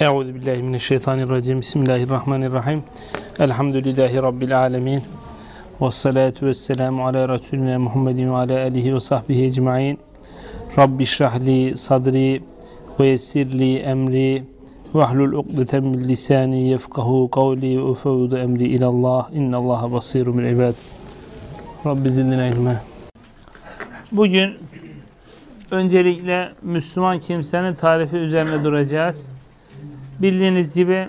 Euzu billahi mineşşeytanirracim. Bismillahirrahmanirrahim. Elhamdülillahi rabbil alamin. Ves salatu vesselamu ala resulina Muhammedin ve ala alihi ve sahbihi ecmaîn. Rabbi şrah sadri ve yessir emri ve hlul ukdeten min lisani yefkahu kavli ve ufevdu emri ilallah. İnnallaha basirun bil ibad. Rabbi zidna ilme. Bugün öncelikle Müslüman kimsenin tarifi üzerine duracağız. Bildiğiniz gibi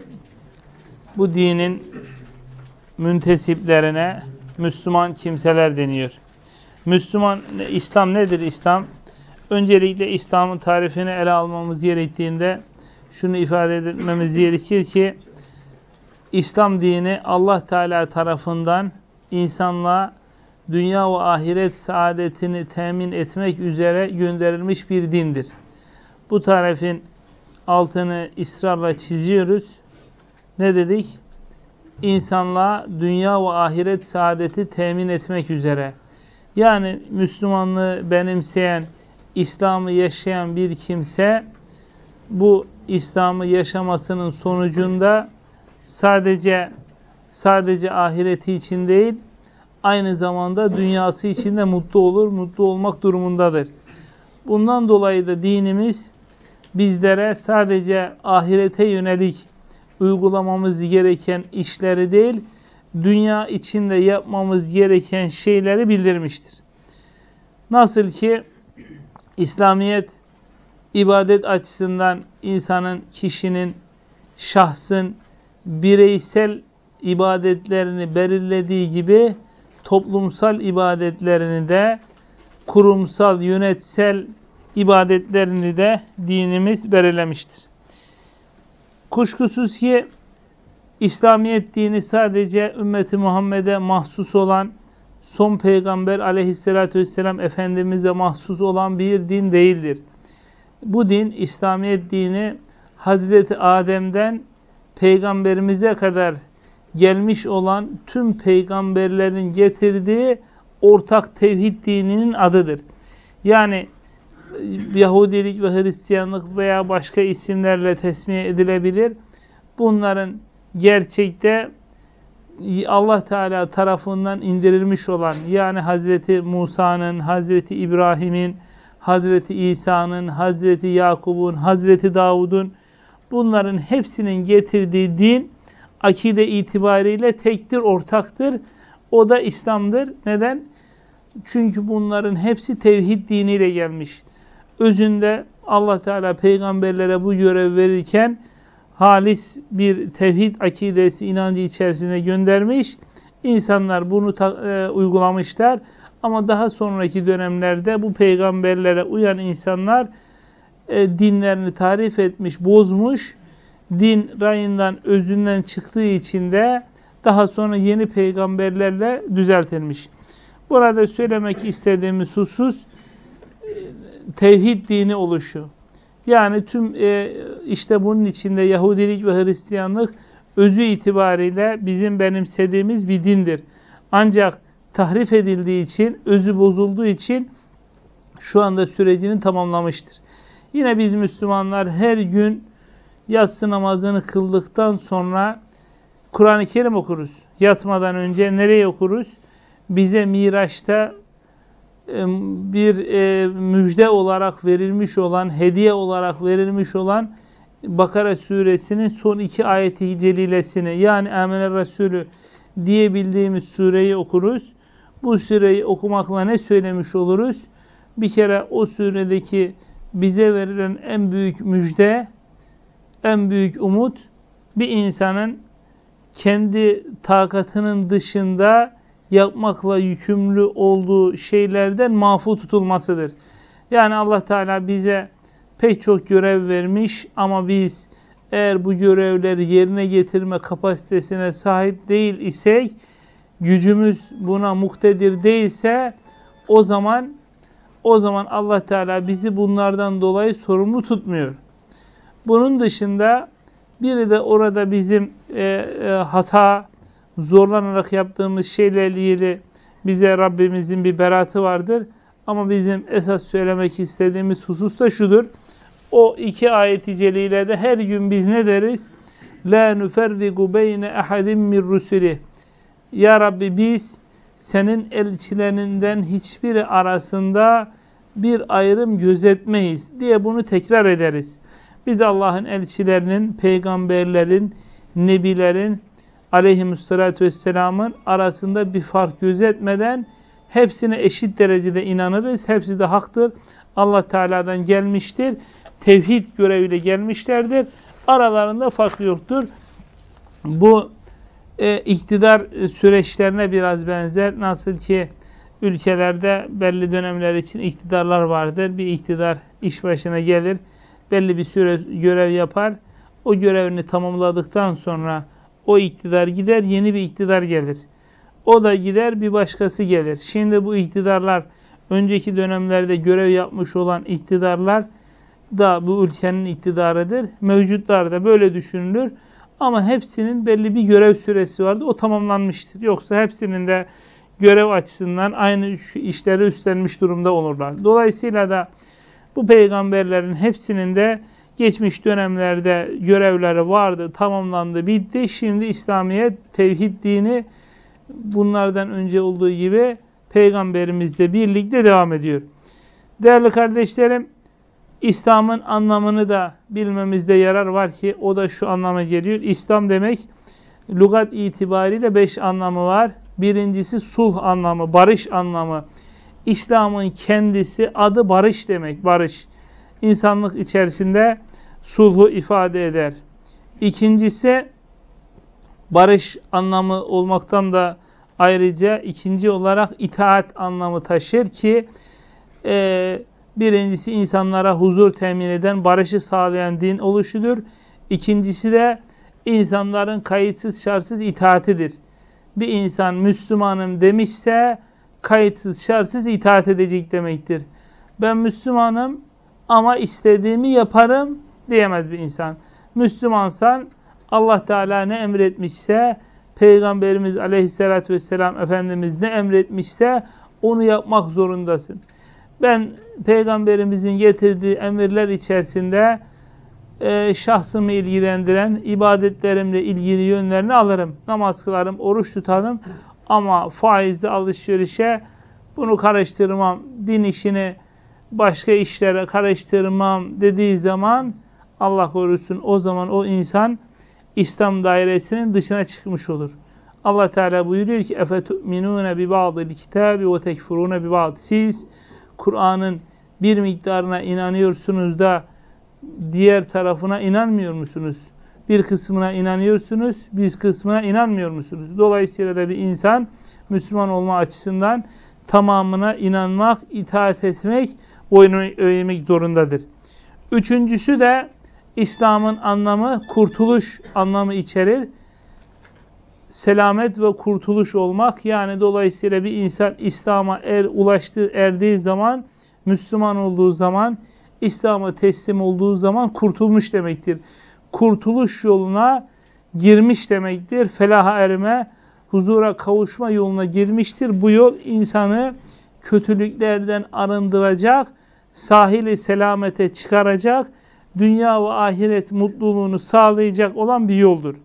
bu dinin müntesiplerine Müslüman kimseler deniyor. Müslüman, İslam nedir İslam? Öncelikle İslam'ın tarifini ele almamız gerektiğinde şunu ifade etmemiz gerekir ki İslam dini Allah Teala tarafından insanlığa dünya ve ahiret saadetini temin etmek üzere gönderilmiş bir dindir. Bu tarifin altını ısrarla çiziyoruz. Ne dedik? İnsanlığa dünya ve ahiret saadeti temin etmek üzere. Yani Müslümanlığı benimseyen, İslam'ı yaşayan bir kimse bu İslam'ı yaşamasının sonucunda sadece sadece ahireti için değil, aynı zamanda dünyası için de mutlu olur, mutlu olmak durumundadır. Bundan dolayı da dinimiz bizlere sadece ahirete yönelik uygulamamız gereken işleri değil, dünya içinde yapmamız gereken şeyleri bildirmiştir. Nasıl ki İslamiyet ibadet açısından insanın, kişinin, şahsın bireysel ibadetlerini belirlediği gibi toplumsal ibadetlerini de kurumsal, yönetsel ibadetlerini de dinimiz belirlemiştir. Kuşkusuz ki İslamiyet dini sadece ümmeti Muhammed'e mahsus olan son peygamber aleyhissalatü vesselam Efendimiz'e mahsus olan bir din değildir. Bu din, İslamiyet dini Hazreti Adem'den peygamberimize kadar gelmiş olan tüm peygamberlerin getirdiği ortak tevhid dininin adıdır. Yani Yahudilik ve Hristiyanlık veya başka isimlerle tesmiye edilebilir. Bunların gerçekte Allah Teala tarafından indirilmiş olan yani Hazreti Musa'nın, Hazreti İbrahim'in, Hazreti İsa'nın, Hazreti Yakub'un, Hazreti Davud'un bunların hepsinin getirdiği din akide itibariyle tektir, ortaktır. O da İslam'dır. Neden? Çünkü bunların hepsi tevhid diniyle gelmiş özünde Allah Teala peygamberlere bu görev verirken halis bir tevhid akidesi inancı içerisine göndermiş. İnsanlar bunu e, uygulamışlar. Ama daha sonraki dönemlerde bu peygamberlere uyan insanlar e, dinlerini tarif etmiş, bozmuş. Din rayından, özünden çıktığı için de daha sonra yeni peygamberlerle düzeltilmiş. Burada söylemek istediğimiz husus tevhid dini oluşu. Yani tüm e, işte bunun içinde Yahudilik ve Hristiyanlık özü itibariyle bizim benimsediğimiz bir dindir. Ancak tahrif edildiği için, özü bozulduğu için şu anda sürecini tamamlamıştır. Yine biz Müslümanlar her gün yatsı namazını kıldıktan sonra Kur'an-ı Kerim okuruz. Yatmadan önce nereye okuruz? Bize Miraç'ta bir e, müjde olarak verilmiş olan, hediye olarak verilmiş olan Bakara suresinin son iki ayeti celilesini yani Amene Resulü diyebildiğimiz sureyi okuruz. Bu sureyi okumakla ne söylemiş oluruz? Bir kere o suredeki bize verilen en büyük müjde, en büyük umut bir insanın kendi takatının dışında yapmakla yükümlü olduğu şeylerden mahfu tutulmasıdır. Yani Allah Teala bize pek çok görev vermiş ama biz eğer bu görevleri yerine getirme kapasitesine sahip değil isek, gücümüz buna muktedir değilse o zaman o zaman Allah Teala bizi bunlardan dolayı sorumlu tutmuyor. Bunun dışında biri de orada bizim e, e, hata zorlanarak yaptığımız şeylerle ilgili bize Rabbimizin bir beratı vardır. Ama bizim esas söylemek istediğimiz husus da şudur. O iki ayeti celilede her gün biz ne deriz? La nuferrigu beyne ahadim min rusuli. Ya Rabbi biz senin elçilerinden hiçbiri arasında bir ayrım gözetmeyiz diye bunu tekrar ederiz. Biz Allah'ın elçilerinin, peygamberlerin, nebilerin, aleyhissalatü vesselamın arasında bir fark gözetmeden hepsine eşit derecede inanırız. Hepsi de haktır. Allah Teala'dan gelmiştir. Tevhid göreviyle gelmişlerdir. Aralarında fark yoktur. Bu e, iktidar süreçlerine biraz benzer. Nasıl ki ülkelerde belli dönemler için iktidarlar vardır. Bir iktidar iş başına gelir. Belli bir süre görev yapar. O görevini tamamladıktan sonra o iktidar gider, yeni bir iktidar gelir. O da gider, bir başkası gelir. Şimdi bu iktidarlar, önceki dönemlerde görev yapmış olan iktidarlar da bu ülkenin iktidarıdır. Mevcutlar da böyle düşünülür. Ama hepsinin belli bir görev süresi vardı. O tamamlanmıştır. Yoksa hepsinin de görev açısından aynı işleri üstlenmiş durumda olurlar. Dolayısıyla da bu peygamberlerin hepsinin de geçmiş dönemlerde görevleri vardı, tamamlandı, bitti. Şimdi İslamiyet, tevhid dini bunlardan önce olduğu gibi peygamberimizle birlikte devam ediyor. Değerli kardeşlerim, İslam'ın anlamını da bilmemizde yarar var ki o da şu anlama geliyor. İslam demek lügat itibariyle beş anlamı var. Birincisi sulh anlamı, barış anlamı. İslam'ın kendisi adı barış demek, barış. İnsanlık içerisinde sulhu ifade eder. İkincisi barış anlamı olmaktan da ayrıca ikinci olarak itaat anlamı taşır ki e, birincisi insanlara huzur temin eden, barışı sağlayan din oluşudur. İkincisi de insanların kayıtsız şartsız itaatidir. Bir insan Müslümanım demişse kayıtsız şartsız itaat edecek demektir. Ben Müslümanım ama istediğimi yaparım diyemez bir insan. Müslümansan Allah Teala ne emretmişse Peygamberimiz Aleyhisselatü vesselam Efendimiz ne emretmişse onu yapmak zorundasın. Ben Peygamberimizin getirdiği emirler içerisinde e, şahsımı ilgilendiren ibadetlerimle ilgili yönlerini alırım. Namaz kılarım, oruç tutarım ama faizde alışverişe bunu karıştırmam. Din işini başka işlere karıştırmam dediği zaman Allah korusun o zaman o insan İslam dairesinin dışına çıkmış olur. Allah Teala buyuruyor ki efetu'minune bi ba'dil kitabi ve tekfurune bi ba'd. Siz Kur'an'ın bir miktarına inanıyorsunuz da diğer tarafına inanmıyor musunuz? Bir kısmına inanıyorsunuz, bir kısmına inanmıyor musunuz? Dolayısıyla da bir insan Müslüman olma açısından tamamına inanmak, itaat etmek, boyun eğmek zorundadır. Üçüncüsü de İslam'ın anlamı kurtuluş anlamı içerir. Selamet ve kurtuluş olmak yani dolayısıyla bir insan İslam'a er, ulaştığı, erdiği zaman, Müslüman olduğu zaman, İslam'a teslim olduğu zaman kurtulmuş demektir. Kurtuluş yoluna girmiş demektir. Felaha erme, huzura kavuşma yoluna girmiştir. Bu yol insanı kötülüklerden arındıracak, sahili selamete çıkaracak, dünya ve ahiret mutluluğunu sağlayacak olan bir yoldur.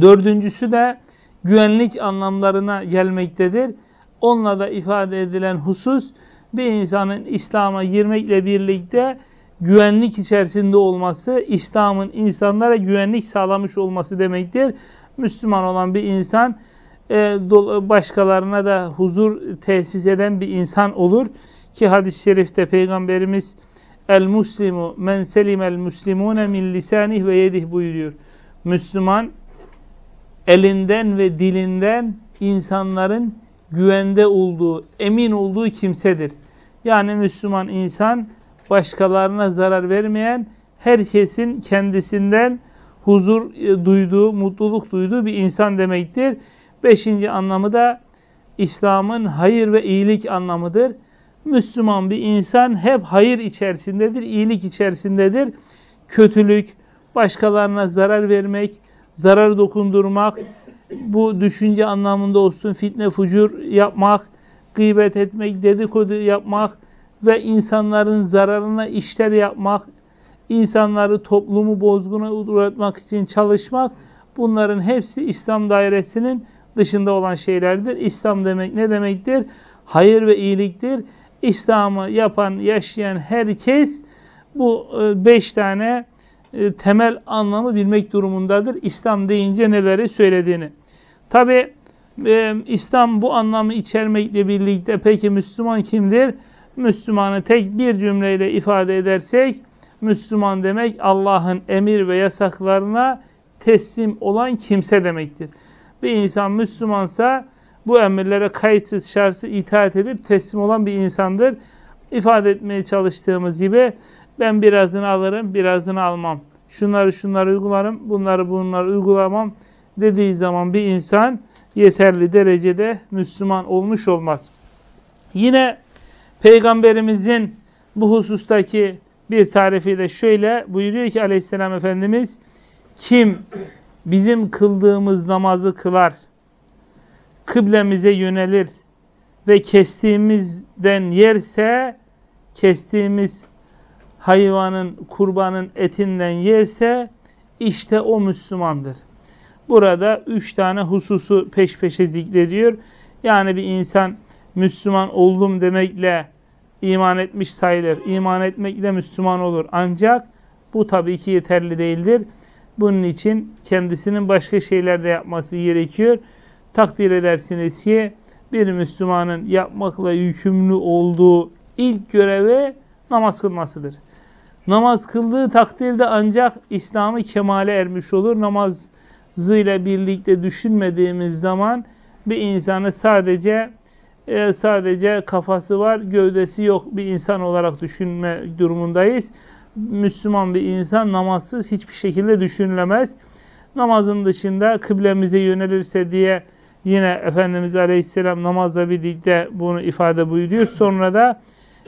Dördüncüsü de güvenlik anlamlarına gelmektedir. Onunla da ifade edilen husus bir insanın İslam'a girmekle birlikte güvenlik içerisinde olması, İslam'ın insanlara güvenlik sağlamış olması demektir. Müslüman olan bir insan e, başkalarına da huzur tesis eden bir insan olur. Ki hadis-i şerifte Peygamberimiz El muslimu men selimel muslimune min lisanih ve yedih buyuruyor. Müslüman elinden ve dilinden insanların güvende olduğu, emin olduğu kimsedir. Yani Müslüman insan başkalarına zarar vermeyen, herkesin kendisinden huzur e, duyduğu, mutluluk duyduğu bir insan demektir. Beşinci anlamı da İslam'ın hayır ve iyilik anlamıdır. Müslüman bir insan hep hayır içerisindedir, iyilik içerisindedir. Kötülük, başkalarına zarar vermek, zarar dokundurmak, bu düşünce anlamında olsun fitne, fucur yapmak, gıybet etmek, dedikodu yapmak ve insanların zararına işler yapmak, insanları toplumu bozguna uğratmak için çalışmak bunların hepsi İslam dairesinin dışında olan şeylerdir. İslam demek ne demektir? Hayır ve iyiliktir. İslam'ı yapan, yaşayan herkes bu e, beş tane e, temel anlamı bilmek durumundadır. İslam deyince neleri söylediğini. Tabi e, İslam bu anlamı içermekle birlikte peki Müslüman kimdir? Müslümanı tek bir cümleyle ifade edersek Müslüman demek Allah'ın emir ve yasaklarına teslim olan kimse demektir. Bir insan Müslümansa bu emirlere kayıtsız şartsız itaat edip teslim olan bir insandır. İfade etmeye çalıştığımız gibi ben birazını alırım, birazını almam. Şunları şunları uygularım, bunları bunları uygulamam dediği zaman bir insan yeterli derecede Müslüman olmuş olmaz. Yine Peygamberimizin bu husustaki bir tarifi de şöyle buyuruyor ki aleyhisselam Efendimiz kim bizim kıldığımız namazı kılar, kıblemize yönelir ve kestiğimizden yerse, kestiğimiz hayvanın, kurbanın etinden yerse, işte o Müslümandır. Burada üç tane hususu peş peşe zikrediyor. Yani bir insan Müslüman oldum demekle iman etmiş sayılır. İman etmekle Müslüman olur. Ancak bu tabii ki yeterli değildir. Bunun için kendisinin başka şeyler de yapması gerekiyor. Takdir edersiniz ki bir Müslümanın yapmakla yükümlü olduğu ilk görevi namaz kılmasıdır. Namaz kıldığı takdirde ancak İslam'ı kemale ermiş olur. Namazıyla birlikte düşünmediğimiz zaman bir insanı sadece e, sadece kafası var, gövdesi yok bir insan olarak düşünme durumundayız. Müslüman bir insan namazsız hiçbir şekilde düşünülemez. Namazın dışında kıblemize yönelirse diye yine Efendimiz Aleyhisselam namazla birlikte bunu ifade buyuruyor. Sonra da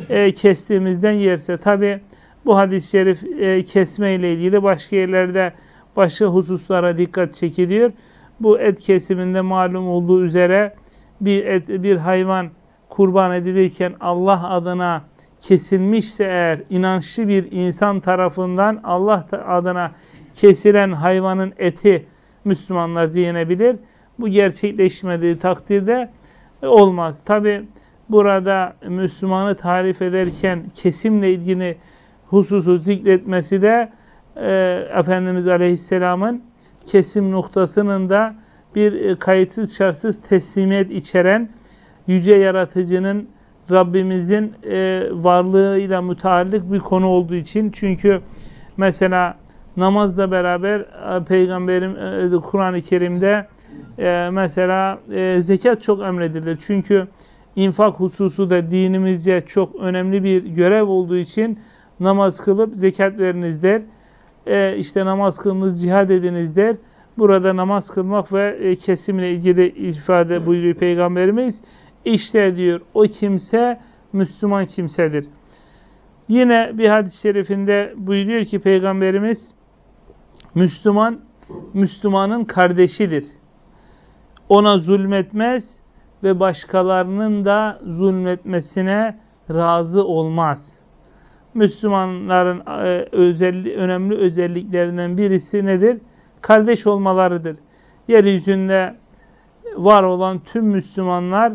e, kestiğimizden yerse tabi bu hadis-i şerif e, kesme ilgili başka yerlerde başka hususlara dikkat çekiliyor. Bu et kesiminde malum olduğu üzere bir et, bir hayvan kurban edilirken Allah adına kesilmişse eğer inançlı bir insan tarafından Allah adına kesilen hayvanın eti Müslümanlar yiyebilir. Bu gerçekleşmediği takdirde olmaz. Tabi burada Müslümanı tarif ederken kesimle ilgili hususu zikretmesi de e, Efendimiz Aleyhisselam'ın kesim noktasının da bir e, kayıtsız şartsız teslimiyet içeren yüce yaratıcının Rabbimizin e, varlığıyla müteallik bir konu olduğu için çünkü mesela namazla beraber e, peygamberim e, Kur'an-ı Kerim'de e, mesela e, zekat çok emredilir. Çünkü infak hususu da dinimizce çok önemli bir görev olduğu için namaz kılıp zekat veriniz der. E, işte namaz kılınız, cihad ediniz der. Burada namaz kılmak ve e, kesimle ilgili ifade buyuruyor Peygamberimiz. İşte diyor o kimse Müslüman kimsedir. Yine bir hadis-i şerifinde buyuruyor ki Peygamberimiz Müslüman, Müslümanın kardeşidir. Ona zulmetmez ve başkalarının da zulmetmesine razı olmaz. Müslümanların e, özelli, önemli özelliklerinden birisi nedir? Kardeş olmalarıdır. Yeryüzünde var olan tüm Müslümanlar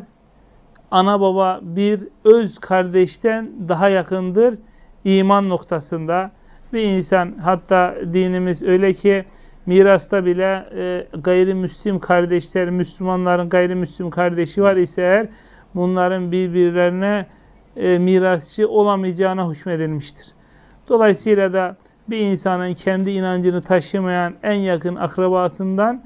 ana baba bir öz kardeşten daha yakındır iman noktasında. Bir insan hatta dinimiz öyle ki mirasta bile e, gayrimüslim kardeşler, Müslümanların gayrimüslim kardeşi var ise eğer bunların birbirlerine e, mirasçı olamayacağına hükmedilmiştir. Dolayısıyla da bir insanın kendi inancını taşımayan en yakın akrabasından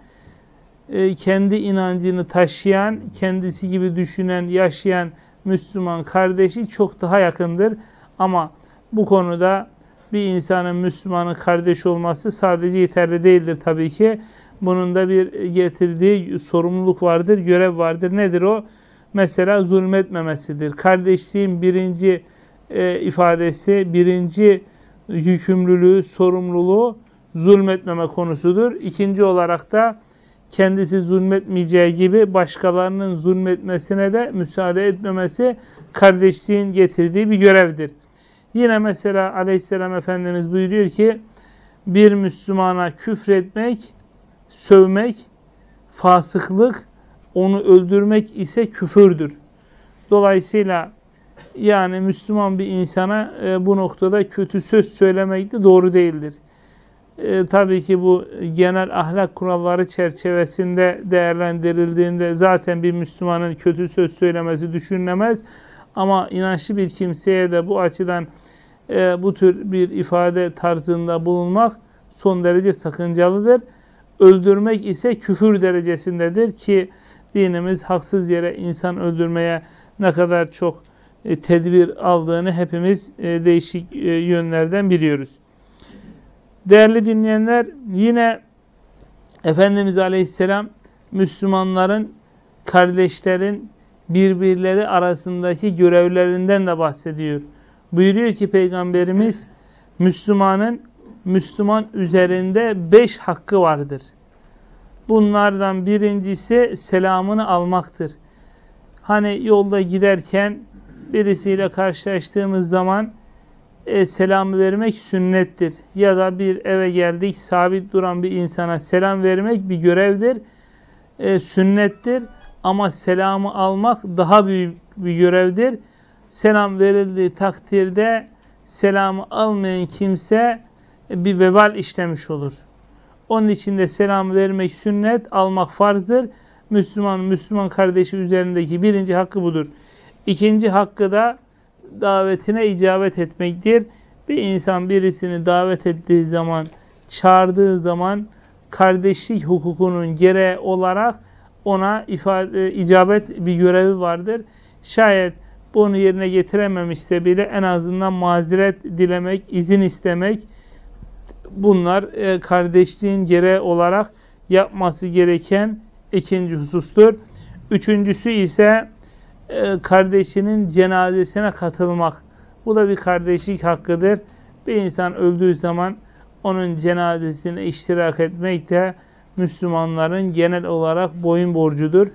e, kendi inancını taşıyan, kendisi gibi düşünen, yaşayan Müslüman kardeşi çok daha yakındır. Ama bu konuda bir insanın Müslümanın kardeş olması sadece yeterli değildir tabii ki. Bunun da bir getirdiği sorumluluk vardır, görev vardır. Nedir o? Mesela zulmetmemesidir. Kardeşliğin birinci e, ifadesi, birinci yükümlülüğü, sorumluluğu zulmetmeme konusudur. İkinci olarak da kendisi zulmetmeyeceği gibi başkalarının zulmetmesine de müsaade etmemesi kardeşliğin getirdiği bir görevdir. Yine mesela aleyhisselam Efendimiz buyuruyor ki bir Müslümana küfretmek, sövmek, fasıklık, onu öldürmek ise küfürdür. Dolayısıyla yani Müslüman bir insana e, bu noktada kötü söz söylemek de doğru değildir. E, tabii ki bu genel ahlak kuralları çerçevesinde değerlendirildiğinde zaten bir Müslümanın kötü söz söylemesi düşünülemez. Ama inançlı bir kimseye de bu açıdan e, bu tür bir ifade tarzında bulunmak son derece sakıncalıdır. Öldürmek ise küfür derecesindedir ki dinimiz haksız yere insan öldürmeye ne kadar çok e, tedbir aldığını hepimiz e, değişik e, yönlerden biliyoruz. Değerli dinleyenler yine Efendimiz Aleyhisselam Müslümanların, kardeşlerin birbirleri arasındaki görevlerinden de bahsediyor. Buyuruyor ki Peygamberimiz Müslümanın Müslüman üzerinde beş hakkı vardır. Bunlardan birincisi selamını almaktır. Hani yolda giderken birisiyle karşılaştığımız zaman e, selam vermek sünnettir. Ya da bir eve geldik sabit duran bir insana selam vermek bir görevdir. E, sünnettir ama selamı almak daha büyük bir görevdir. Selam verildiği takdirde selamı almayan kimse bir vebal işlemiş olur. Onun için de selam vermek sünnet, almak farzdır. Müslüman, Müslüman kardeşi üzerindeki birinci hakkı budur. İkinci hakkı da davetine icabet etmektir. Bir insan birisini davet ettiği zaman, çağırdığı zaman kardeşlik hukukunun gereği olarak ona ifade, icabet bir görevi vardır. Şayet bunu yerine getirememişse bile en azından mazeret dilemek, izin istemek bunlar e, kardeşliğin gereği olarak yapması gereken ikinci husustur. Üçüncüsü ise e, kardeşinin cenazesine katılmak. Bu da bir kardeşlik hakkıdır. Bir insan öldüğü zaman onun cenazesine iştirak etmek de Müslümanların genel olarak boyun borcudur.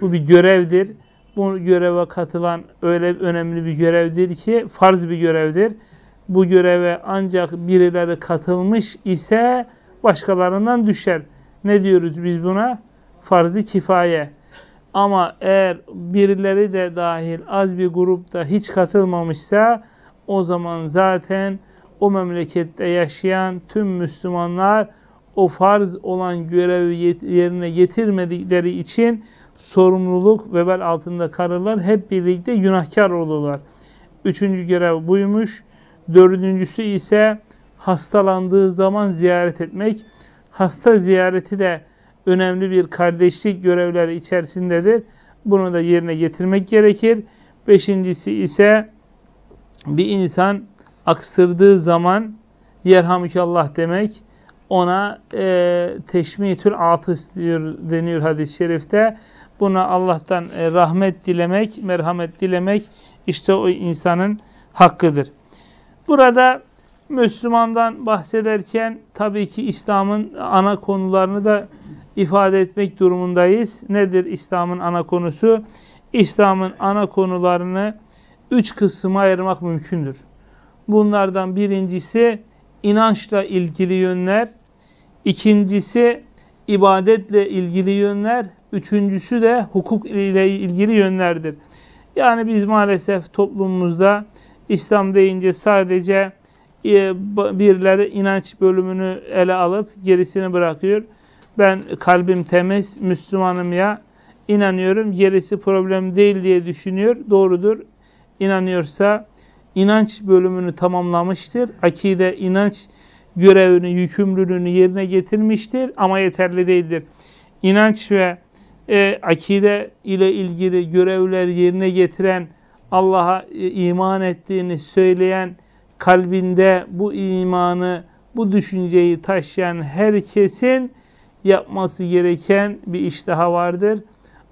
Bu bir görevdir. Bu göreve katılan öyle önemli bir görevdir ki farz bir görevdir. Bu göreve ancak birileri katılmış ise başkalarından düşer. Ne diyoruz biz buna? Farz-ı kifaye. Ama eğer birileri de dahil az bir grupta hiç katılmamışsa o zaman zaten o memlekette yaşayan tüm Müslümanlar o farz olan görevi yerine getirmedikleri için sorumluluk vebel altında kalırlar. Hep birlikte günahkar olurlar. Üçüncü görev buymuş. Dördüncüsü ise hastalandığı zaman ziyaret etmek. Hasta ziyareti de önemli bir kardeşlik görevleri içerisindedir. Bunu da yerine getirmek gerekir. Beşincisi ise bir insan aksırdığı zaman yerhamdülillah demek ona e, teşmitül atıs diyor, deniyor hadis-i şerifte. Buna Allah'tan e, rahmet dilemek, merhamet dilemek işte o insanın hakkıdır. Burada Müslümandan bahsederken tabii ki İslam'ın ana konularını da ifade etmek durumundayız. Nedir İslam'ın ana konusu? İslam'ın ana konularını üç kısma ayırmak mümkündür. Bunlardan birincisi inançla ilgili yönler, ikincisi ibadetle ilgili yönler, üçüncüsü de hukuk ile ilgili yönlerdir. Yani biz maalesef toplumumuzda İslam deyince sadece e, birileri inanç bölümünü ele alıp gerisini bırakıyor. Ben kalbim temiz, Müslümanım ya, inanıyorum, gerisi problem değil diye düşünüyor. Doğrudur. İnanıyorsa inanç bölümünü tamamlamıştır. Akide inanç görevini, yükümlülüğünü yerine getirmiştir ama yeterli değildir. İnanç ve e, akide ile ilgili görevler yerine getiren, Allah'a e, iman ettiğini söyleyen, kalbinde bu imanı, bu düşünceyi taşıyan herkesin yapması gereken bir iş daha vardır.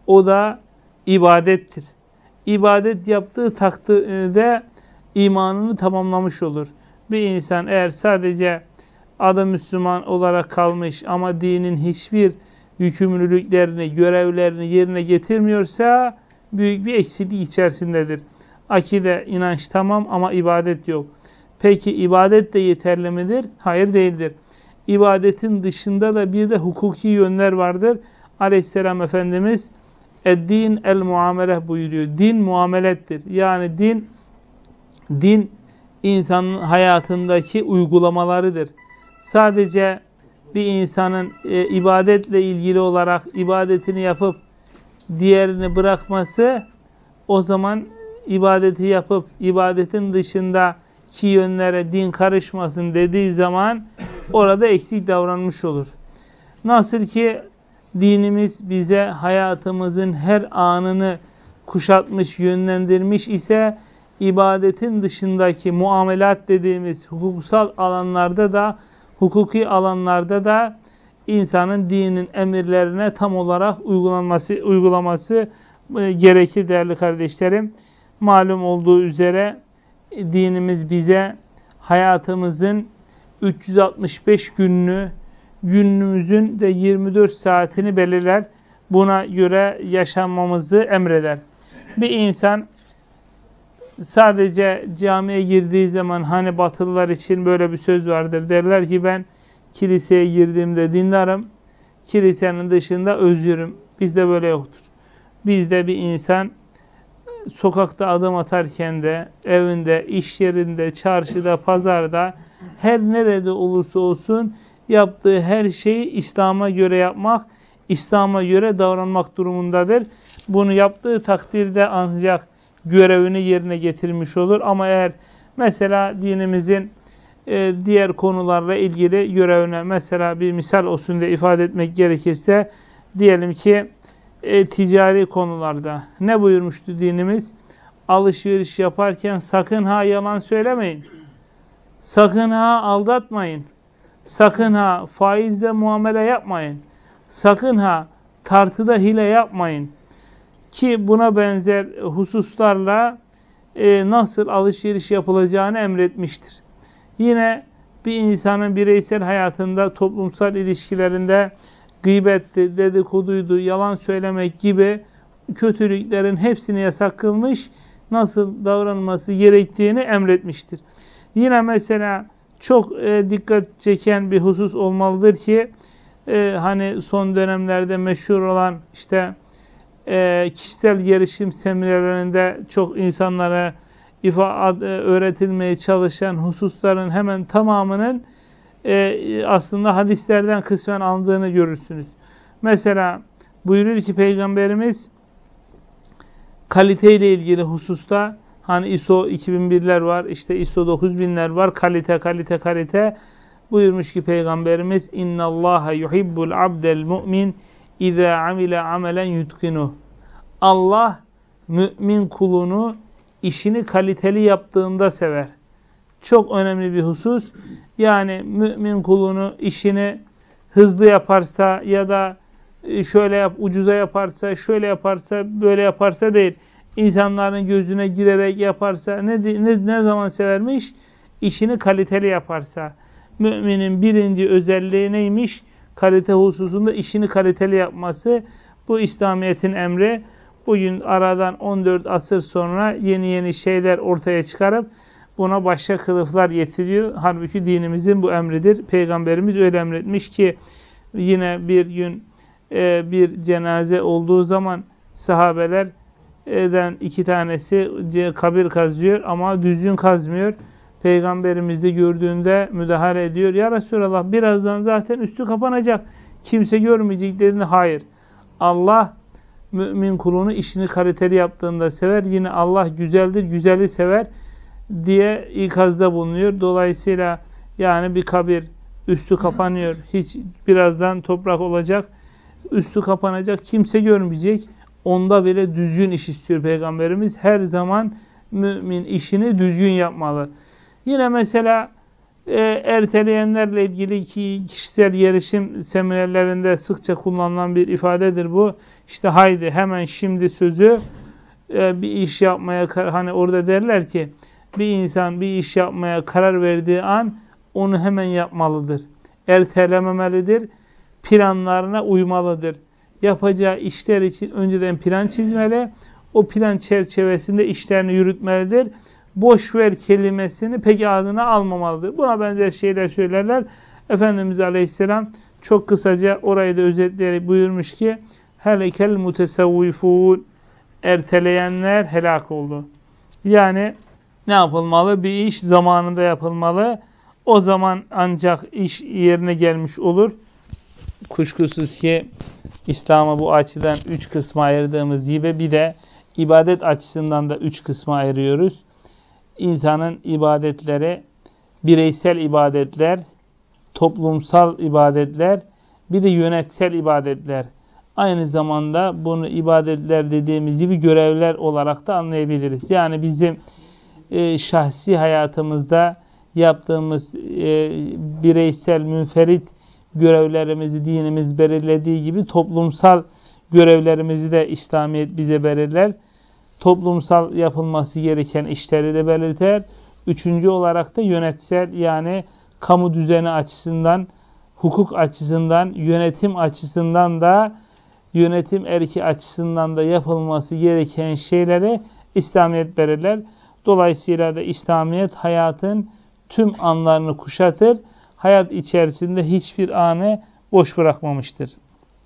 O da ibadettir. İbadet yaptığı takdirde imanını tamamlamış olur. Bir insan eğer sadece adı Müslüman olarak kalmış ama dinin hiçbir yükümlülüklerini, görevlerini yerine getirmiyorsa büyük bir eksiklik içerisindedir. Akide, inanç tamam ama ibadet yok. Peki ibadet de yeterli midir? Hayır değildir. İbadetin dışında da bir de hukuki yönler vardır. Aleyhisselam Efendimiz Eddin el muamele buyuruyor. Din muamelettir. Yani din din insanın hayatındaki uygulamalarıdır. Sadece bir insanın e, ibadetle ilgili olarak ibadetini yapıp diğerini bırakması o zaman ibadeti yapıp ibadetin dışındaki yönlere din karışmasın dediği zaman orada eksik davranmış olur. Nasıl ki dinimiz bize hayatımızın her anını kuşatmış, yönlendirmiş ise ibadetin dışındaki muamelat dediğimiz hukuksal alanlarda da hukuki alanlarda da insanın dinin emirlerine tam olarak uygulanması uygulaması e, gerekir değerli kardeşlerim. Malum olduğu üzere dinimiz bize hayatımızın 365 gününü günümüzün de 24 saatini belirler. Buna göre yaşanmamızı emreder. Bir insan sadece camiye girdiği zaman hani batılılar için böyle bir söz vardır. Derler ki ben kiliseye girdiğimde dindarım, kilisenin dışında özgürüm. Bizde böyle yoktur. Bizde bir insan sokakta adım atarken de, evinde, iş yerinde, çarşıda, pazarda, her nerede olursa olsun yaptığı her şeyi İslam'a göre yapmak, İslam'a göre davranmak durumundadır. Bunu yaptığı takdirde ancak görevini yerine getirmiş olur. Ama eğer mesela dinimizin e, diğer konularla ilgili görevine mesela bir misal olsun diye ifade etmek gerekirse diyelim ki e, ticari konularda ne buyurmuştu dinimiz? Alışveriş yaparken sakın ha yalan söylemeyin. Sakın ha aldatmayın. Sakın ha faizle muamele yapmayın. Sakın ha tartıda hile yapmayın. Ki buna benzer hususlarla e, nasıl alışveriş yapılacağını emretmiştir. Yine bir insanın bireysel hayatında, toplumsal ilişkilerinde gıybetti, dedikoduydu, yalan söylemek gibi kötülüklerin hepsini yasak kılmış, nasıl davranması gerektiğini emretmiştir. Yine mesela çok e, dikkat çeken bir husus olmalıdır ki e, hani son dönemlerde meşhur olan işte e, kişisel gelişim seminerlerinde çok insanlara ifade öğretilmeye çalışan hususların hemen tamamının e, aslında hadislerden kısmen alındığını görürsünüz. Mesela buyurur ki Peygamberimiz kaliteyle ilgili hususta hani ISO 2001'ler var, işte ISO 9000'ler var, kalite kalite kalite buyurmuş ki Peygamberimiz inna Allah yuhibbul abdel mu'min İza amile amelen yutkinu. Allah mümin kulunu işini kaliteli yaptığında sever. Çok önemli bir husus. Yani mümin kulunu işini hızlı yaparsa ya da e, şöyle yap, ucuza yaparsa, şöyle yaparsa, böyle yaparsa değil. İnsanların gözüne girerek yaparsa ne, ne, ne zaman severmiş? İşini kaliteli yaparsa. Müminin birinci özelliği neymiş? Kalite hususunda işini kaliteli yapması bu İslamiyet'in emri. Bugün aradan 14 asır sonra yeni yeni şeyler ortaya çıkarıp buna başka kılıflar getiriyor. Halbuki dinimizin bu emridir. Peygamberimiz öyle emretmiş ki yine bir gün e, bir cenaze olduğu zaman sahabelerden iki tanesi kabir kazıyor ama düzgün kazmıyor. Peygamberimiz de gördüğünde müdahale ediyor. Ya Resulallah birazdan zaten üstü kapanacak. Kimse görmeyecek dediğinde hayır. Allah mümin kulunu işini kaliteli yaptığında sever. Yine Allah güzeldir, güzeli sever diye ikazda bulunuyor. Dolayısıyla yani bir kabir üstü kapanıyor. Hiç birazdan toprak olacak. Üstü kapanacak. Kimse görmeyecek. Onda bile düzgün iş istiyor Peygamberimiz. Her zaman mümin işini düzgün yapmalı. Yine mesela e, erteleyenlerle ilgili ki kişisel gelişim seminerlerinde sıkça kullanılan bir ifadedir bu. İşte haydi hemen şimdi sözü e, bir iş yapmaya hani orada derler ki bir insan bir iş yapmaya karar verdiği an onu hemen yapmalıdır. Ertelememelidir. Planlarına uymalıdır. Yapacağı işler için önceden plan çizmeli. O plan çerçevesinde işlerini yürütmelidir boş ver kelimesini pek ağzına almamalıdır. Buna benzer şeyler söylerler. Efendimiz Aleyhisselam çok kısaca orayı da özetleyerek buyurmuş ki helekel mutesavvifun erteleyenler helak oldu. Yani ne yapılmalı? Bir iş zamanında yapılmalı. O zaman ancak iş yerine gelmiş olur. Kuşkusuz ki İslam'ı bu açıdan üç kısma ayırdığımız gibi bir de ibadet açısından da üç kısma ayırıyoruz. İnsanın ibadetleri, bireysel ibadetler, toplumsal ibadetler, bir de yönetsel ibadetler. Aynı zamanda bunu ibadetler dediğimiz gibi görevler olarak da anlayabiliriz. Yani bizim e, şahsi hayatımızda yaptığımız e, bireysel, münferit görevlerimizi dinimiz belirlediği gibi toplumsal görevlerimizi de İslamiyet bize belirler. Toplumsal yapılması gereken işleri de belirter. Üçüncü olarak da yönetsel yani kamu düzeni açısından, hukuk açısından, yönetim açısından da yönetim erki açısından da yapılması gereken şeyleri İslamiyet belirler. Dolayısıyla da İslamiyet hayatın tüm anlarını kuşatır. Hayat içerisinde hiçbir anı boş bırakmamıştır.